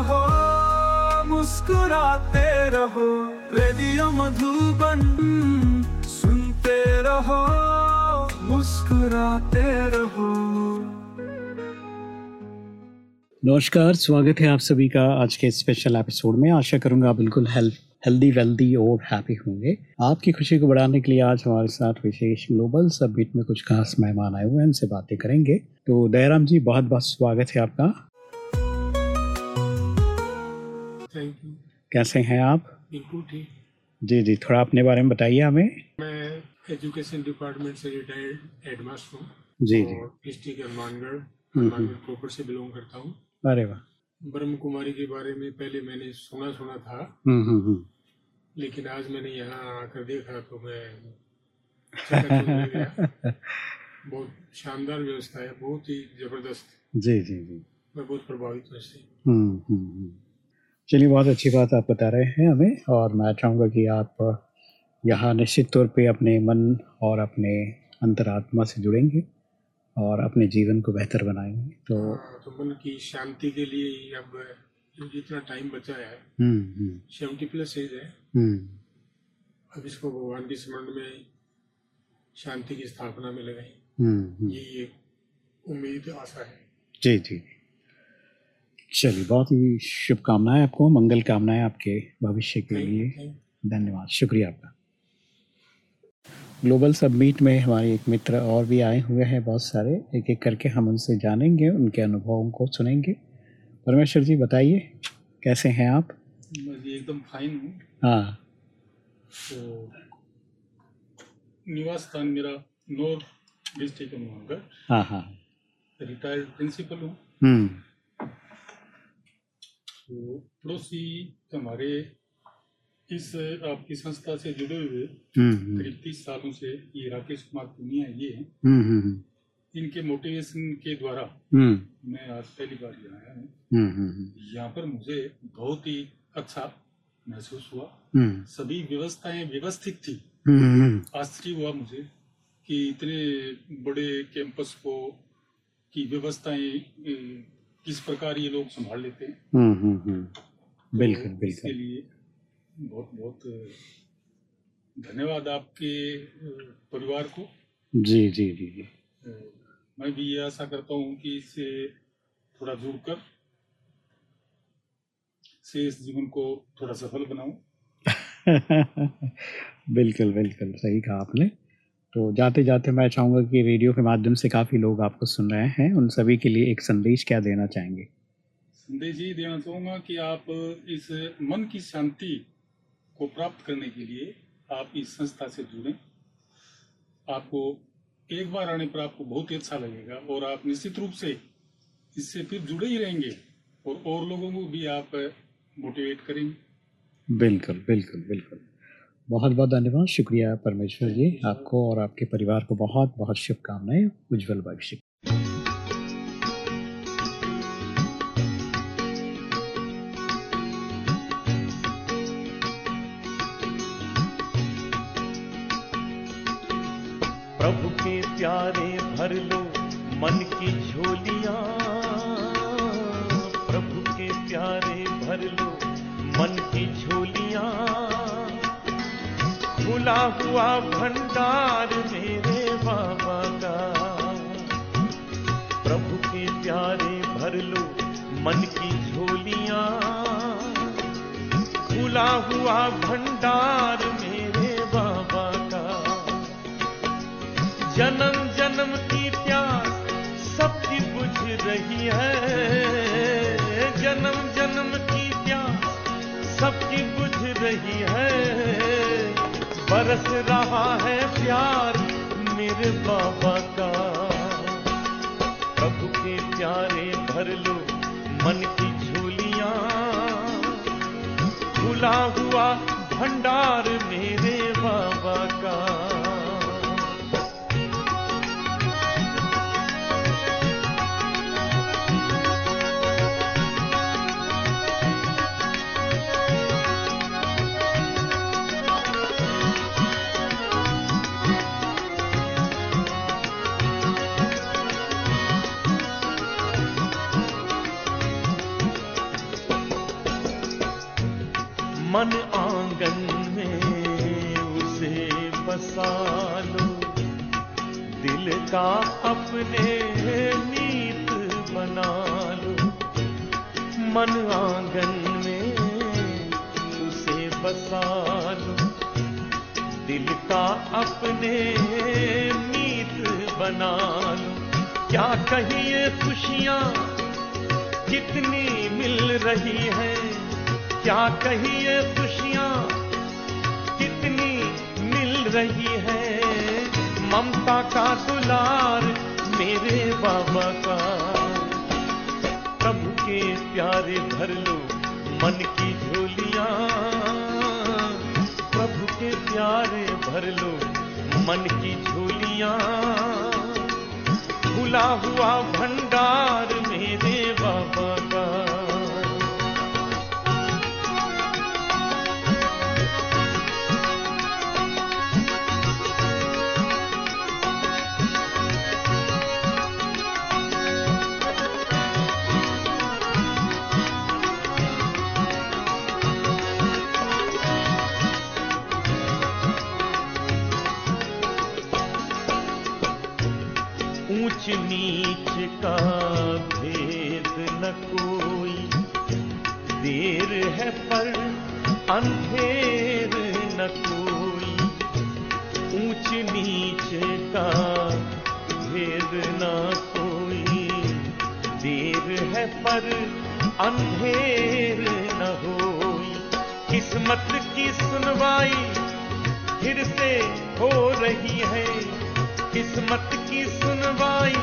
रहो, मुस्कुराते रहो, रेडियो मधुबन सुनते रहो, मुस्कुराते रहो। नमस्कार, स्वागत है आप सभी का आज के स्पेशल एपिसोड में। आशा करूँगा बिल्कुल हेल्थ हेल्दी वेल्दी और हैप्पी होंगे। आपकी खुशी को बढ़ाने के लिए आज हमारे साथ विशेष ग्लोबल सबमिट में कुछ खास मेहमान आए हुए हैं, उनसे बातें करेंगे। तो दयाराम जी बहुत बहुत स्वागत है आपका। थैंक यू कैसे हैं आप? बिल्कुल ठीक। जी जी थोड़ा अपने बारे में बताइए हमें। मैं एजुकेशन डिपार्टमेंट से रिटायर्ड हेडमास्टर हूँ जी जी। डिस्ट्रिक्ट हनुमानगढ़। हम्म, हनुमानगढ़ प्रॉपर से बिलोंग करता हूँ। अरे वाह। ब्रह्म कुमारी के बारे में पहले मैंने सुना सुना था। हम्म हम्म हम्म। लेकिन आज मैंने यहाँ आकर देखा तो मैं बहुत शानदार व्यवस्था है बहुत ही ज़बरदस्त। जी जी जी। मैं बहुत प्रभावित हूँ इससे। हम्म हम्म हम्म। चलिए बहुत अच्छी बात आप बता रहे हैं हमें और मैं चाहूँगा कि आप यहाँ निश्चित तौर पे अपने मन और अपने अंतरात्मा से जुड़ेंगे और अपने जीवन को बेहतर बनाएँगे। तो हाँ, तो मन की शांति के लिए ही अब जितना टाइम बचा है हम्म हम्म। सेवेंटी प्लस एज है। हम्म। अब इसको भगवान के स्मरण में शांति की स्थापना में लगाई। हम्म हम्म। यही एक उम्मीद आशा है। जी जी। चलिए बहुत ही शुभकामनाएँ आपको मंगल कामनाएँ आपके भविष्य के लिए। धन्यवाद शुक्रिया आपका। ग्लोबल सबमीट में हमारे एक मित्र और भी आए हुए हैं बहुत सारे। एक एक करके हम उनसे जानेंगे उनके अनुभवों को सुनेंगे। परमेश्वर जी बताइए कैसे हैं आप? मैं एकदम फाइन हूँ। हाँ। तो निवास स्थान मेरा नॉर्थ डिस्ट्रिक्ट हाँ हाँ। रिटायर्ड प्रिंसिपल हूँ। हम्म। तो पड़ोसी हमारे इस आपकी संस्था से जुड़े हुए हम्म हम्म। करीब तीस सालों से ये राकेश कुमार पुनिया ये हैं। हम्म इनके मोटिवेशन के द्वारा मैं आज पहली बार यहाँ आया हूँ। यहाँ पर मुझे बहुत ही अच्छा महसूस हुआ। सभी व्यवस्थाएँ व्यवस्थित थी। आश्चर्य हुआ मुझे कि इतने बड़े कैंपस को की व्यवस्थाएँ किस प्रकार ये लोग संभाल लेते हैं। हम्म हम्म हम्म। तो बिल्कुल। इसके लिए बहुत बहुत धन्यवाद आपके परिवार को। जी जी जी जी। मैं भी ये आशा करता हूँ कि इससे थोड़ा जुड़कर शेष जीवन को थोड़ा सफल बनाऊँ। बिल्कुल बिल्कुल। सही कहा आपने। तो जाते जाते मैं चाहूँगा कि रेडियो के माध्यम से काफ़ी लोग आपको सुन रहे हैं। उन सभी के लिए एक संदेश क्या देना चाहेंगे? संदेश ये देना चाहूँगा कि आप इस मन की शांति को प्राप्त करने के लिए आप इस संस्था से जुड़ें। आपको एक बार आने पर आपको बहुत ही अच्छा लगेगा और आप निश्चित रूप से इससे फिर जुड़े ही रहेंगे और और लोगों को भी आप मोटिवेट करेंगे। बिल्कुल बिल्कुल बिल्कुल। बहुत बहुत धन्यवाद। शुक्रिया परमेश्वर जी, आपको और आपके परिवार को बहुत बहुत शुभकामनाएँ, उज्जवल भविष्य। प्रभु के प्यारे भर लो मन की झोलिया। प्रभु के प्यारे भर लो मन की झोलियाँ। खुला हुआ भंडार मेरे बाबा का। प्रभु के प्यारे भर लो मन की झोलियाँ। खुला हुआ भंडार मेरे बाबा का। जन्म जन्म की प्यास सबकी बुझ रही है। जन्म जन्म की प्यास सबकी बुझ रही है। बरस रहा है प्यार मेरे बाबा का। प्रभु के प्यारे भर लो मन की झोलियाँ। खुला हुआ भंडार आँगन में उसे बसा लो दिल का अपने मीत बना लो क्या कहिए खुशियाँ कितनी मिल रही है? क्या कहिए खुशियाँ कितनी मिल रही है? ममता का दुलार मेरे बाबा का के प्यारे भर लो मन की झोलिया। प्रभु के प्यारे भर लो मन की झोलिया। भुला हुआ अंधेर न कोई ऊंच नीच का भेद न कोई। देर है पर अंधेर न होई। किस्मत की सुनवाई फिर से हो रही है। किस्मत की सुनवाई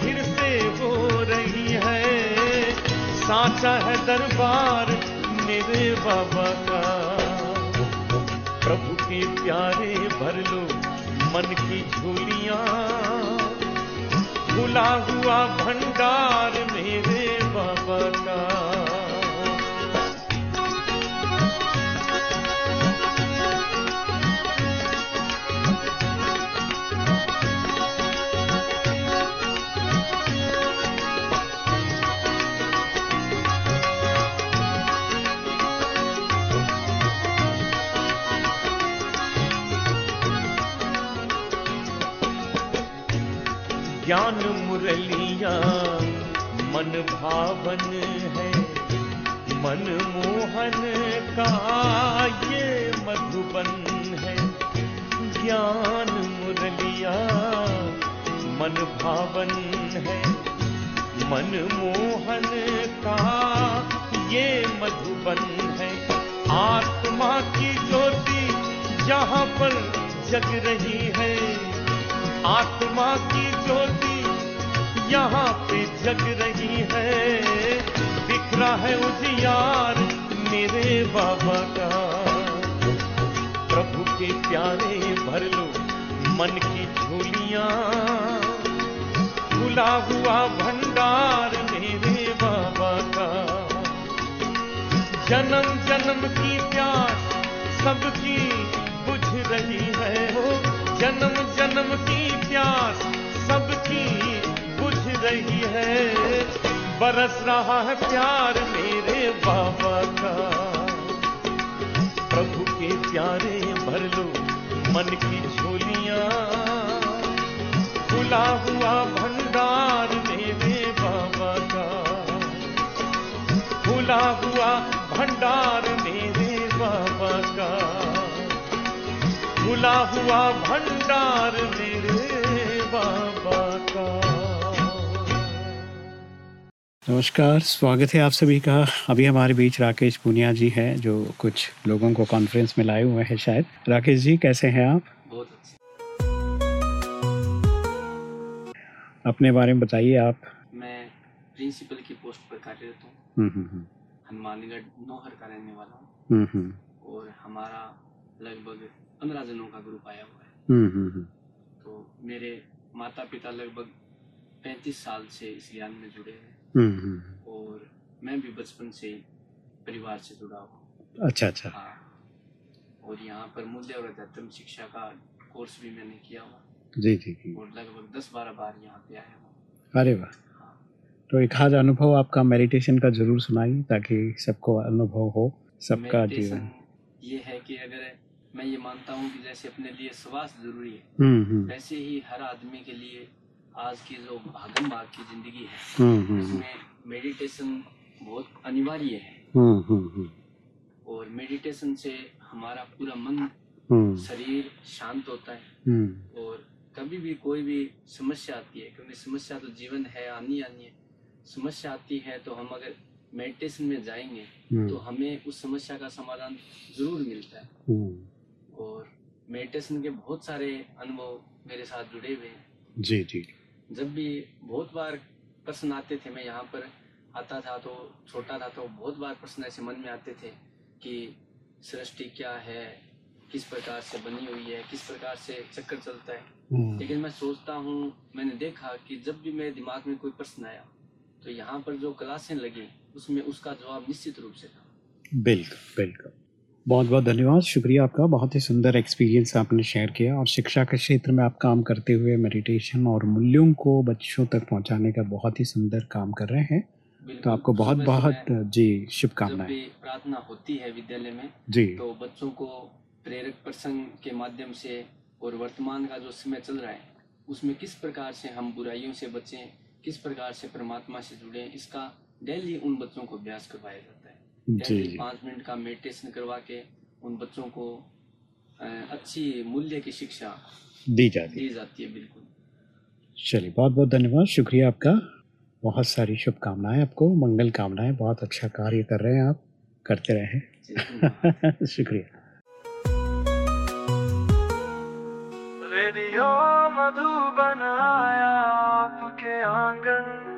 फिर से हो रही है। साचा है दरबार मेरे बाबा का। प्रभु के प्यारे भर लो मन की झोलियाँ। भुला हुआ भंडार भावन है। मन मोहन का ये मधुबन है। ज्ञान मुरलिया, मन भावन है। मन मोहन का ये मधुबन है। आत्मा की ज्योति जहाँ पर जग रही है। आत्मा की ज्योति यहाँ पे जग रही है। बिखरा है उजियार मेरे बाबा का। प्रभु के प्यारे भर लो मन की झोलियाँ। खुला हुआ भंडार मेरे बाबा का। जन्म जन्म की प्यास सबकी बुझ रही है। जन्म जन्म की प्यास सबकी रही है। बरस रहा है प्यार मेरे बाबा का। प्रभु के प्यारे भर लो मन की झोलियाँ। खुला हुआ भंडार मेरे बाबा का। खुला हुआ भंडार मेरे बाबा का। खुला हुआ भंडार मेरे नमस्कार स्वागत है आप सभी का। अभी हमारे बीच राकेश पुनिया जी हैं जो कुछ लोगों को कॉन्फ्रेंस में लाए हुए हैं शायद। राकेश जी कैसे हैं आप? बहुत अच्छे। अपने बारे में बताइए आप। मैं प्रिंसिपल की पोस्ट पर कार्यरत हूँ। हम्म हम्म हम्म, हनुमानगढ़ नौहर का रहने वाला हूँ। हम्म हम्म, और हमारा लगभग पंद्रह जनों का ग्रुप आया हुआ है। हम्म हम्म, हम्म, तो मेरे माता पिता लगभग पैंतीस साल से इस ज्ञान में जुड़े हैं। हम्म, हम्म, और मैं भी बचपन से परिवार से जुड़ा हूँ। अच्छा अच्छा। हाँ। और यहाँ पर मूल्य और अध्यात्म शिक्षा का कोर्स भी मैंने किया हुआ। जी जी जी। और लगभग दस बारह बार यहाँ पे आया हूँ। अरे वाह। हाँ। तो एक आध अनुभव आपका मेडिटेशन का ज़रूर सुनाइए ताकि सबको अनुभव हो सबका जीवन। ये है कि अगर मैं ये मानता हूँ कि जैसे अपने लिए स्वास्थ्य ज़रूरी है हम्म हम्म। वैसे ही हर आदमी के लिए आज की जो भागम भाग की ज़िंदगी है हम्म हम्म उसमें मेडिटेशन बहुत अनिवार्य है। हम्म हम्म हम्म। और मेडिटेशन से हमारा पूरा मन हम्म। शरीर शांत होता है। हम्म। और कभी भी कोई भी समस्या आती है क्योंकि समस्या तो जीवन है आनी आनी है। समस्या आती है तो हम अगर मेडिटेशन में जाएँगे तो हम्म हमें उस समस्या का समाधान ज़रूर मिलता है। हम्म। और मेडिटेशन के बहुत सारे अनुभव मेरे साथ जुड़े हुए हैं। जी जी। जब भी बहुत बार प्रश्न आते थे मैं यहाँ पर आता था तो छोटा था तो बहुत बार प्रश्न ऐसे मन में आते थे कि सृष्टि क्या है किस प्रकार से बनी हुई है किस प्रकार से चक्कर चलता है। हम्म। लेकिन मैं सोचता हूँ मैंने देखा कि जब भी मेरे दिमाग में कोई प्रश्न आया तो यहाँ पर जो क्लासें लगी उसमें उसका जवाब निश्चित रूप से था। बिल्कुल बिल्कुल। बहुत बहुत धन्यवाद। शुक्रिया आपका। बहुत ही सुंदर एक्सपीरियंस आपने शेयर किया और शिक्षा के क्षेत्र में आप काम करते हुए मेडिटेशन और मूल्यों को बच्चों तक पहुँचाने का बहुत ही सुंदर काम कर रहे हैं। तो आपको बहुत बहुत जी शुभकामनाएँ। प्रार्थना होती है विद्यालय में जी। तो बच्चों को प्रेरक प्रसंग के माध्यम से और वर्तमान का जो समय चल रहा है उसमें किस प्रकार से हम बुराइयों से बचें किस प्रकार से परमात्मा से जुड़े इसका डेली उन बच्चों को अभ्यास करवाया जाता है। पाँच मिनट का मेडिटेशन करवा के उन बच्चों को अच्छी मूल्य की शिक्षा दी जाती है। दी जाती है बिल्कुल। चलिए बहुत बहुत धन्यवाद। शुक्रिया आपका। बहुत सारी शुभकामनाएँ आपको मंगल कामनाएँ बहुत अच्छा कार्य कर रहे हैं आप करते रहें। शुक्रिया। रेडियो मधुबन आया आपके आँगन।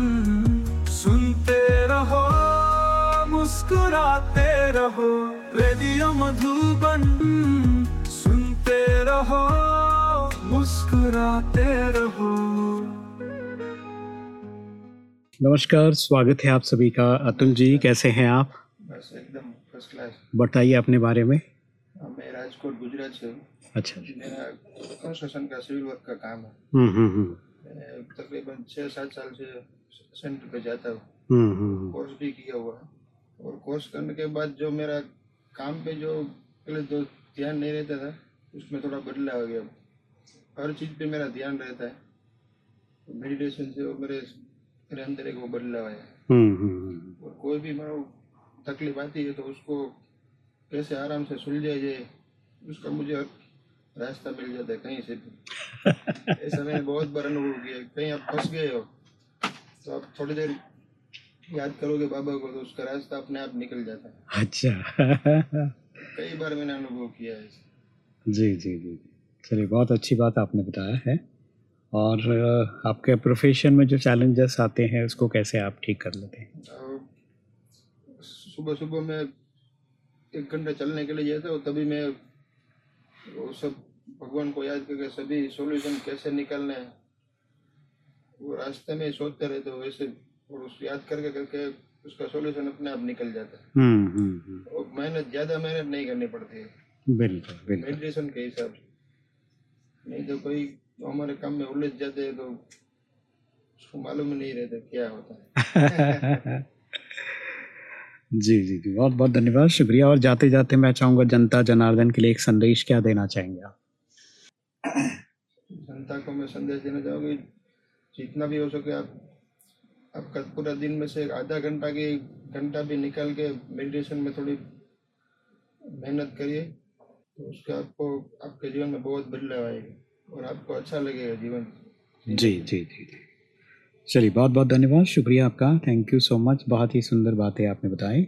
मुस्कुराते रहो रेडियो मधुबन सुनते रहो मुस्कुराते रहो। नमस्कार स्वागत है आप सभी का। अतुल जी कैसे हैं आप? बस एकदम फ़र्स्ट क्लास बताइए अपने बारे में। हाँ, मैं राजकोट गुजरात से हूँ। अच्छा। मेरा कंस्ट्रक्शन का सिविल वर्क का काम है। हम्म हम्म, हम्म। तकरीबन छः सात साल से सेंटर पे जाता हूँ। हम्म, हम्म, कोर्स भी किया हुआ है। और कोर्स करने के बाद जो मेरा काम पे जो पहले जो ध्यान नहीं रहता था उसमें थोड़ा बदलाव आ गया। हर चीज़ पे मेरा ध्यान रहता है। मेडिटेशन से वो मेरे मेरे अंदर एक वो बदलाव आया। हम्म हम्म और कोई भी मानो तकलीफ़ आती है तो उसको कैसे आराम से सुलझाया जाए उसका मुझे रास्ता मिल जाता है कहीं से भी। ऐसा मैंने बहुत बार अनुभव किया कहीं आप फंस गए हो तो आप थोड़ी देर याद करोगे बाबा को तो उसका रास्ता अपने आप निकल जाता है। अच्छा। कई बार मैंने अनुभव किया है। जी जी जी चलिए बहुत अच्छी बात आपने बताया है। और आपके प्रोफेशन में जो चैलेंजेस आते हैं उसको कैसे आप ठीक कर लेते हैं? सुबह सुबह मैं एक घंटा चलने के लिए जाता हूँ तभी मैं वो सब भगवान को याद करके सभी सॉल्यूशन कैसे निकालने हैं वो रास्ते में सोचते रहते हो वैसे और उस याद करके करके उसका सॉल्यूशन अपने आप निकल जाता है। हम्म हम्म हम्म। और मेहनत ज़्यादा मेहनत नहीं करनी पड़ती है। बिल्कुल बिल्कुल। मेडिटेशन के हिसाब से। नहीं तो कोई हमारे काम में उलझ जाते हैं तो उसको मालूम नहीं रहता क्या होता है। जी जी जी। बहुत बहुत धन्यवाद। शुक्रिया। और जाते जाते मैं चाहूँगा जनता जनार्दन के लिए एक संदेश क्या देना चाहेंगे आप? जनता को मैं संदेश देना चाहूँगी जितना भी हो सके आप आपका पूरा दिन में से आधा घंटा के घंटा भी निकाल के मेडिटेशन में थोड़ी मेहनत करिए तो उसका आपको, आपके जीवन में बहुत बदलाव आएगा और आपको अच्छा लगेगा जीवन। जी जी जी जी। चलिए, बहुत बहुत धन्यवाद। शुक्रिया आपका। थैंक यू सो मच बहुत ही सुंदर बातें आपने बताई।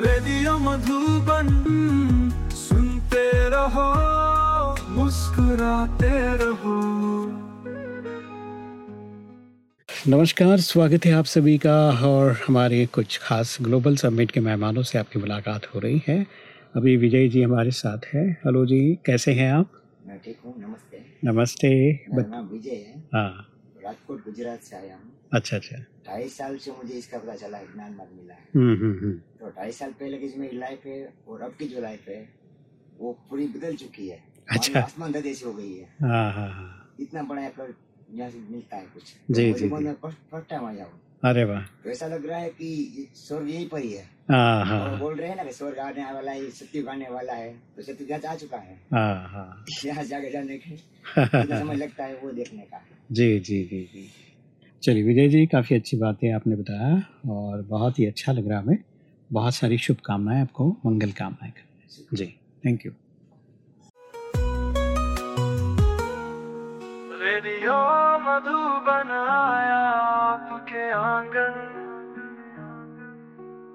रेडियो मधुबन सुनते रहो मुस्कुराते रहो। नमस्कार स्वागत है आप सभी का और हमारे कुछ खास ग्लोबल समिट के मेहमानों से आपकी मुलाकात हो रही है। अभी विजय जी हमारे साथ है। हेलो जी कैसे हैं आप? मैं ठीक हूँ नमस्ते। नमस्ते। बत, विजय है। हाँ। राजकोट गुजरात से आया हूँ। अच्छा अच्छा। ढाई साल से मुझे इसका पता चला है ज्ञान मार्ग मिला। है हम्म हम्म हम्म। तो ढाई साल पहले की जो मेरी लाइफ है और अब की जो लाइफ है वो पूरी बदल चुकी है। अच्छा। आसमान जैसी हो गई है। हाँ हाँ हाँ। इतना बड़ा यहाँ यहाँ से मिलता है कुछ। जी, तो जी, फ़र्स्ट टाइम आया हूँ। अरे वाह। तो ऐसा लग रहा है की स्वर्ग यही पर ही है। हाँ हाँ बोल रहे हैं ना कि स्वर्ग आने वाला है सत्युग आने वाला है तो यहाँ आ चुका है। हाँ हाँ यहाँ जाके जाने के समय लगता है वो देखने का। जी जी जी जी। चलिए विजय जी काफ़ी अच्छी बातें आपने बताया और बहुत ही अच्छा लग रहा हमें। बहुत सारी शुभकामनाएँ आपको मंगल कामनाएँ जी थैंक यू रेडियो मधुबन आया आपके आँगन।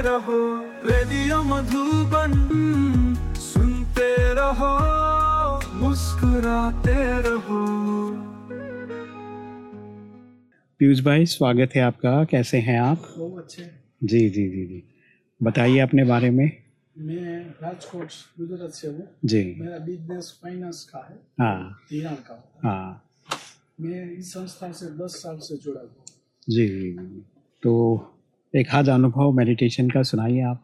रहो रेडियो मधुबन सुनते रहो मुस्कुराते रहो। पीयूष भाई स्वागत है आपका। कैसे हैं आप? बहुत अच्छे जी जी जी जी। बताइए अपने बारे में। मैं राजकोट गुजरात से हूँ। जी। मेरा बिज़नेस फाइनेंस का है हाँ। का हाँ। मैं इस संस्था से दस साल से जुड़ा हूँ। जी जी जी। तो एक हाथ अनुभव मेडिटेशन का सुनाइए आप।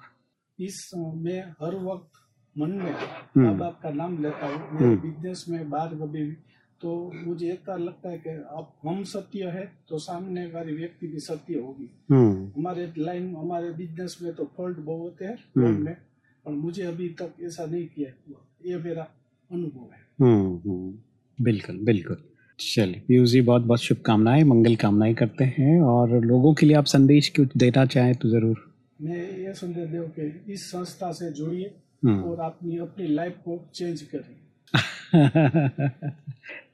इस मैं हर वक्त मन में हम्म। माँ बाप का नाम लेता हूँ। हम्म। बिज़नेस में बाहर कभी भी। तो मुझे एक बार लगता है कि अब हम सत्य है तो सामने वाली व्यक्ति भी सत्य होगी। हम्म। हमारे लाइन हमारे बिज़नेस में तो फॉल्ट बहुत होते हैं हम्म। में पर मुझे अभी तक ऐसा नहीं किया ये मेरा अनुभव है। हम्म हम्म, बिल्कुल बिल्कुल। चलिए पीयूष जी बहुत बहुत शुभकामनाएँ मंगल कामनाएँ करते हैं और लोगों के लिए आप संदेश कुछ देना चाहें तो ज़रूर। मैं ये संदेश दूँ कि इस संस्था से जुड़िए हम्म और अपनी अपनी लाइफ को चेंज करिए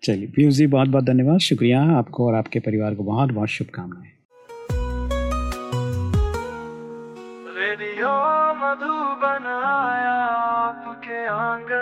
चलिए पीयूष जी बहुत बहुत धन्यवाद शुक्रिया आपको और आपके परिवार को बहुत बहुत शुभकामनाएँ। रेडियो मधुबन आया आपके आँगन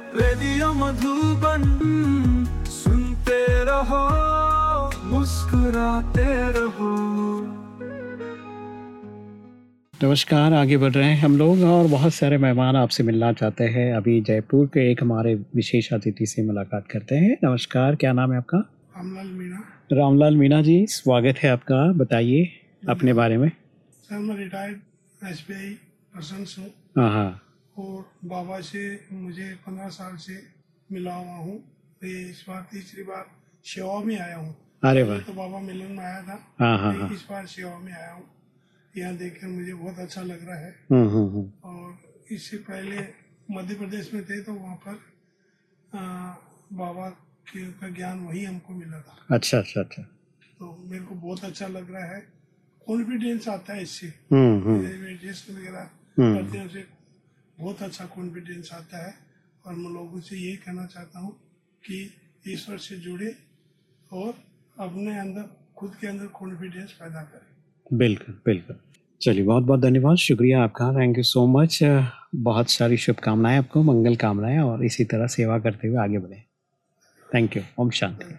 रेडियो मधुबन सुनते रहो मुस्कुराते रहो। नमस्कार आगे बढ़ रहे हैं हम लोग और बहुत सारे मेहमान आपसे मिलना चाहते हैं। अभी जयपुर के एक हमारे विशेष अतिथि से मुलाकात करते हैं। नमस्कार क्या नाम है आपका? रामलाल मीणा। रामलाल मीणा जी स्वागत है आपका बताइए अपने बारे में। सर मैं retired S B I person हूँ। हाँ हाँ। और बाबा से मुझे पंद्रह साल से मिला हुआ हूँ। इस बार तीसरी बार सेवा में आया हूँ। अरे वाह। तो बाबा मिलन में आया था। हाँ हाँ हाँ। इस बार सेवा में आया हूँ। यहाँ देखकर मुझे बहुत अच्छा लग रहा है। हम्म हम्म हम्म। और इससे पहले मध्य प्रदेश में थे तो वहाँ पर आ, बाबा के का ज्ञान वही हमको मिला था। अच्छा अच्छा अच्छा। तो मेरे को बहुत अच्छा लग रहा है। कॉन्फिडेंस आता है इससे। मेडिटेशन वगैरह। करते हैं बहुत अच्छा कॉन्फिडेंस आता है और मैं लोगों से यही कहना चाहता हूँ कि ईश्वर से जुड़े और अपने अंदर, खुद के अंदर कॉन्फिडेंस पैदा करें। बिल्कुल बिल्कुल। चलिए बहुत बहुत धन्यवाद, शुक्रिया आपका। थैंक यू सो मच बहुत सारी शुभकामनाएँ आपको, मंगल कामनाएँ और इसी तरह सेवा करते हुए आगे बढ़े। थैंक यू ओम शांति।